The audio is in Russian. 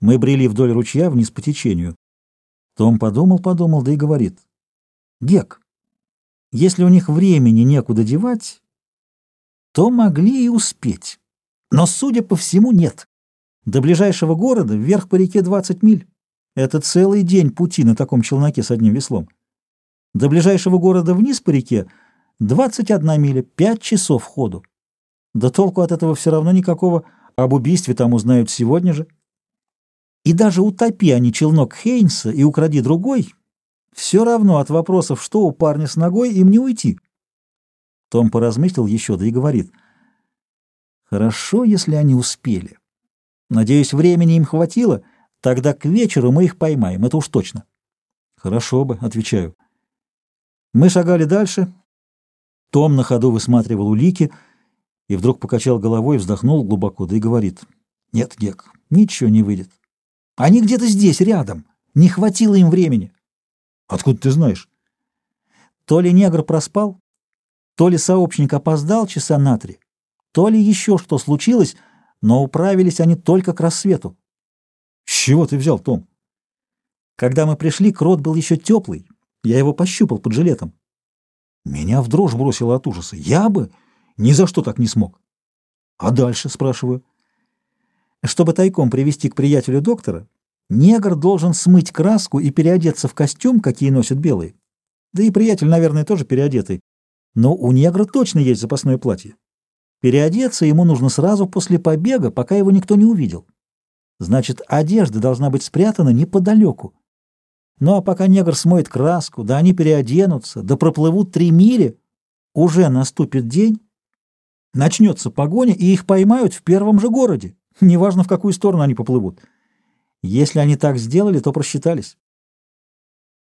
Мы брели вдоль ручья вниз по течению. Том подумал-подумал, да и говорит. Гек, если у них времени некуда девать, то могли и успеть. Но, судя по всему, нет. До ближайшего города вверх по реке 20 миль. Это целый день пути на таком челноке с одним веслом. До ближайшего города вниз по реке 21 миля, 5 часов ходу. Да толку от этого все равно никакого, об убийстве там узнают сегодня же. И даже утопи они челнок Хейнса и укради другой, все равно от вопросов, что у парня с ногой, им не уйти. Том поразмыслил еще, да и говорит. Хорошо, если они успели. Надеюсь, времени им хватило, тогда к вечеру мы их поймаем, это уж точно. Хорошо бы, отвечаю. Мы шагали дальше. Том на ходу высматривал улики и вдруг покачал головой, вздохнул глубоко, да и говорит. Нет, Гек, ничего не выйдет. Они где-то здесь, рядом. Не хватило им времени. Откуда ты знаешь? То ли негр проспал, то ли сообщник опоздал часа на три, то ли еще что случилось, но управились они только к рассвету. С чего ты взял, Том? Когда мы пришли, крот был еще теплый. Я его пощупал под жилетом. Меня в дрожь бросило от ужаса. Я бы ни за что так не смог. А дальше, спрашиваю. Чтобы тайком привести к приятелю доктора, негр должен смыть краску и переодеться в костюм, какие носят белые. Да и приятель, наверное, тоже переодетый. Но у негра точно есть запасное платье. Переодеться ему нужно сразу после побега, пока его никто не увидел. Значит, одежда должна быть спрятана неподалеку. Ну а пока негр смоет краску, да они переоденутся, да проплывут три мили, уже наступит день, начнется погоня, и их поймают в первом же городе. Неважно, в какую сторону они поплывут. Если они так сделали, то просчитались.